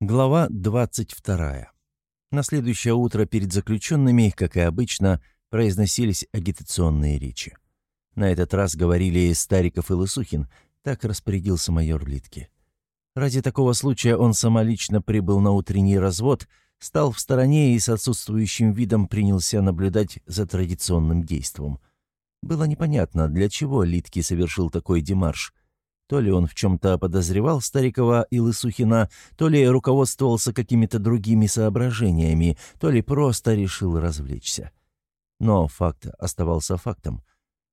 Глава 22. На следующее утро перед заключенными, как и обычно, произносились агитационные речи. На этот раз говорили Стариков и Лысухин, так распорядился майор Литки. Ради такого случая он самолично прибыл на утренний развод, стал в стороне и с отсутствующим видом принялся наблюдать за традиционным действом. Было непонятно, для чего Литки совершил такой демарш – то ли он в чем-то подозревал Старикова и Лысухина, то ли руководствовался какими-то другими соображениями, то ли просто решил развлечься. Но факт оставался фактом.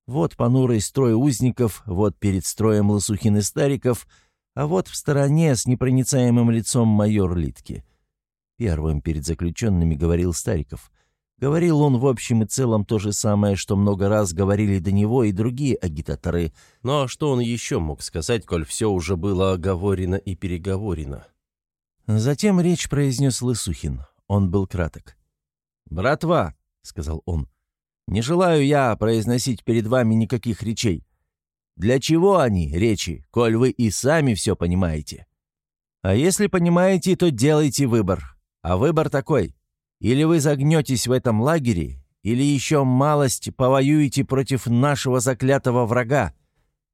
Вот понурый строй узников, вот перед строем Лысухин и Стариков, а вот в стороне с непроницаемым лицом майор Литки. Первым перед заключенными говорил Стариков. Говорил он в общем и целом то же самое, что много раз говорили до него и другие агитаторы. Но что он еще мог сказать, коль все уже было оговорено и переговорено? Затем речь произнес Лысухин. Он был краток. «Братва», — сказал он, — «не желаю я произносить перед вами никаких речей. Для чего они, речи, коль вы и сами все понимаете? А если понимаете, то делайте выбор. А выбор такой. Или вы загнетесь в этом лагере, или еще малость повоюете против нашего заклятого врага.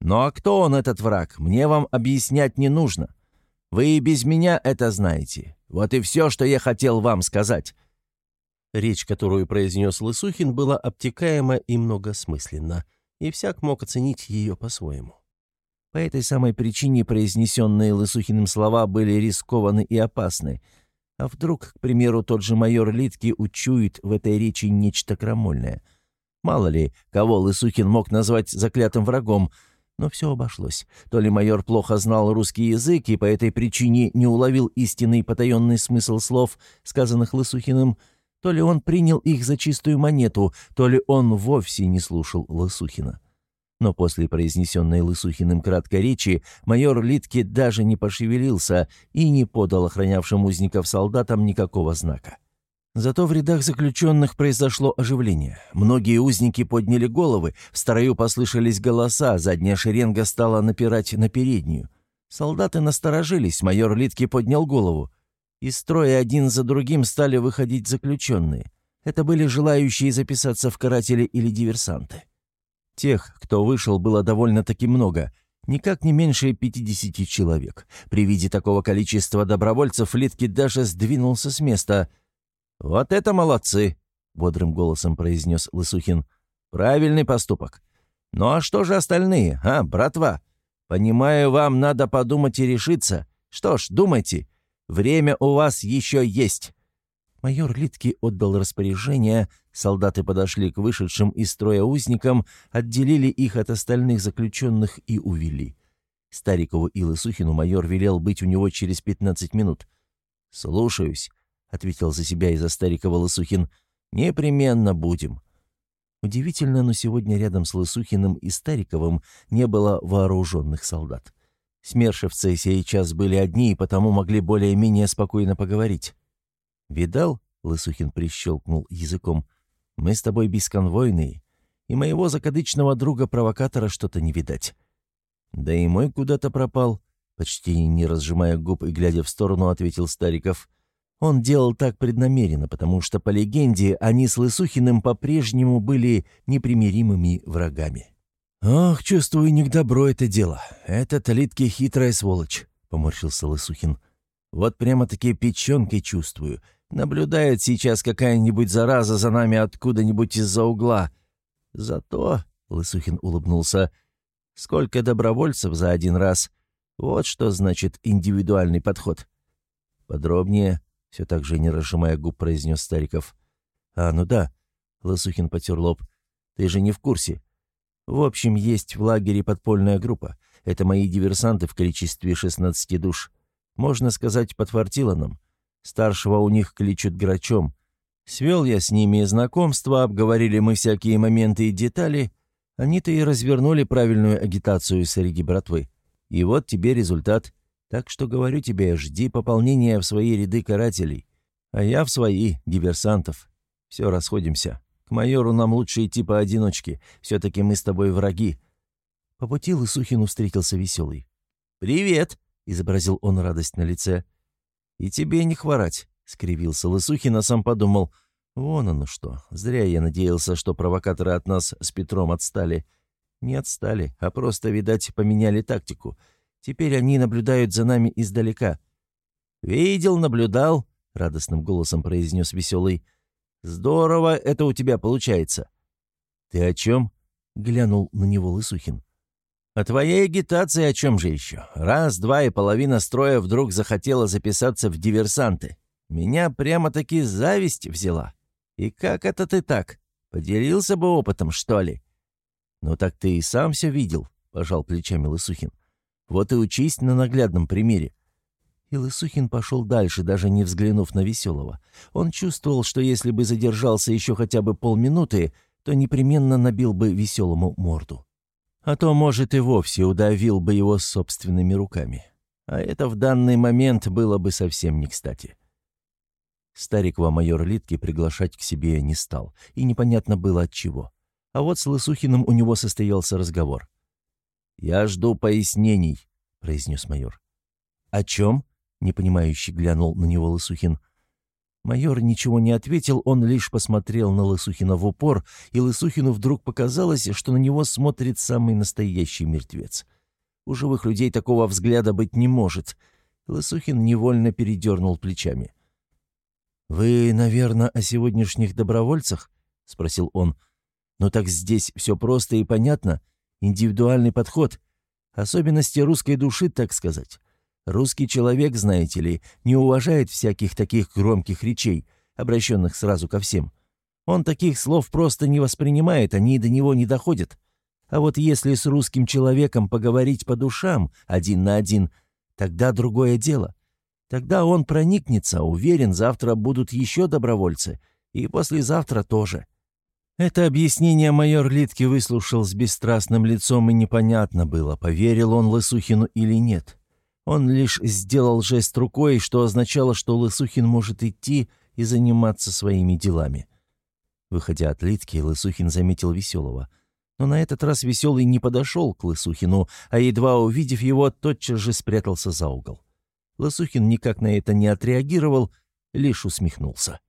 Ну а кто он, этот враг, мне вам объяснять не нужно. Вы и без меня это знаете. Вот и все, что я хотел вам сказать». Речь, которую произнес Лысухин, была обтекаема и многосмысленна, и всяк мог оценить ее по-своему. По этой самой причине произнесенные Лысухиным слова были рискованы и опасны — а вдруг, к примеру, тот же майор Литки учует в этой речи нечто крамольное? Мало ли, кого Лысухин мог назвать заклятым врагом, но все обошлось. То ли майор плохо знал русский язык и по этой причине не уловил истинный потаенный смысл слов, сказанных Лысухиным, то ли он принял их за чистую монету, то ли он вовсе не слушал Лысухина. Но после произнесенной Лысухиным краткой речи майор Литки даже не пошевелился и не подал охранявшим узников солдатам никакого знака. Зато в рядах заключенных произошло оживление. Многие узники подняли головы, в строю послышались голоса, задняя шеренга стала напирать на переднюю. Солдаты насторожились, майор Литки поднял голову. Из строя один за другим стали выходить заключенные. Это были желающие записаться в каратели или диверсанты. Тех, кто вышел, было довольно-таки много, никак не меньше 50 человек. При виде такого количества добровольцев Литки даже сдвинулся с места. «Вот это молодцы!» — бодрым голосом произнес Лысухин. «Правильный поступок. Ну а что же остальные, а, братва? Понимаю, вам надо подумать и решиться. Что ж, думайте. Время у вас еще есть. Майор Литки отдал распоряжение, солдаты подошли к вышедшим из строя узникам, отделили их от остальных заключенных и увели. Старикову и Лысухину майор велел быть у него через 15 минут. «Слушаюсь», — ответил за себя и за Старикова Лысухин. «Непременно будем». Удивительно, но сегодня рядом с Лысухиным и Стариковым не было вооруженных солдат. Смершевцы сейчас были одни и потому могли более-менее спокойно поговорить. «Видал?» — Лысухин прищелкнул языком. «Мы с тобой бесконвойные, и моего закадычного друга-провокатора что-то не видать». «Да и мой куда-то пропал», — почти не разжимая губ и глядя в сторону, ответил Стариков. Он делал так преднамеренно, потому что, по легенде, они с Лысухиным по-прежнему были непримиримыми врагами. «Ох, чувствую, не к добру это дело. Этот Литки хитрая сволочь», — поморщился Лысухин. «Вот прямо-таки печенкой чувствую. Наблюдает сейчас какая-нибудь зараза за нами откуда-нибудь из-за угла. Зато, — Лысухин улыбнулся, — сколько добровольцев за один раз. Вот что значит индивидуальный подход. Подробнее, — все так же не разжимая губ, произнес Стариков. А, ну да, — Лысухин потер лоб, — ты же не в курсе. В общем, есть в лагере подпольная группа. Это мои диверсанты в количестве 16 душ. Можно сказать, подфартило нам. Старшего у них кличут Грачом. Свел я с ними знакомство, обговорили мы всякие моменты и детали. Они-то и развернули правильную агитацию среди братвы. И вот тебе результат. Так что говорю тебе, жди пополнения в свои ряды карателей. А я в свои, диверсантов. Все, расходимся. К майору нам лучше идти поодиночке. Все-таки мы с тобой враги». По пути Лысухину встретился веселый. «Привет!» — изобразил он радость на лице. «И тебе не хворать», — скривился Лысухин, а сам подумал. «Вон оно что. Зря я надеялся, что провокаторы от нас с Петром отстали. Не отстали, а просто, видать, поменяли тактику. Теперь они наблюдают за нами издалека». «Видел, наблюдал», — радостным голосом произнес веселый. «Здорово это у тебя получается». «Ты о чем?» — глянул на него Лысухин. «О твоей агитации о чем же еще? Раз, два и половина строя вдруг захотела записаться в диверсанты. Меня прямо-таки зависть взяла. И как это ты так? Поделился бы опытом, что ли?» «Ну так ты и сам все видел», — пожал плечами Лысухин. «Вот и учись на наглядном примере». И Лысухин пошел дальше, даже не взглянув на Веселого. Он чувствовал, что если бы задержался еще хотя бы полминуты, то непременно набил бы Веселому морду. А то, может, и вовсе удавил бы его собственными руками. А это в данный момент было бы совсем не кстати. Старикова майор Литки приглашать к себе не стал, и непонятно было от чего. А вот с Лысухиным у него состоялся разговор. «Я жду пояснений», — произнес майор. «О чем?» — непонимающе глянул на него Лысухин. Майор ничего не ответил, он лишь посмотрел на Лысухина в упор, и Лысухину вдруг показалось, что на него смотрит самый настоящий мертвец. У живых людей такого взгляда быть не может. Лысухин невольно передернул плечами. «Вы, наверное, о сегодняшних добровольцах?» — спросил он. «Ну так здесь все просто и понятно. Индивидуальный подход. Особенности русской души, так сказать. Русский человек, знаете ли, не уважает всяких таких громких речей, обращенных сразу ко всем. Он таких слов просто не воспринимает, они до него не доходят. А вот если с русским человеком поговорить по душам, один на один, тогда другое дело. Тогда он проникнется, уверен, завтра будут еще добровольцы, и послезавтра тоже. Это объяснение майор Литки выслушал с бесстрастным лицом, и непонятно было, поверил он Лысухину или нет. Он лишь сделал жест рукой, что означало, что Лысухин может идти и заниматься своими делами. Выходя от Литки, Лысухин заметил Веселого. Но на этот раз Веселый не подошел к Лысухину, а едва увидев его, тотчас же спрятался за угол. Лысухин никак на это не отреагировал, лишь усмехнулся.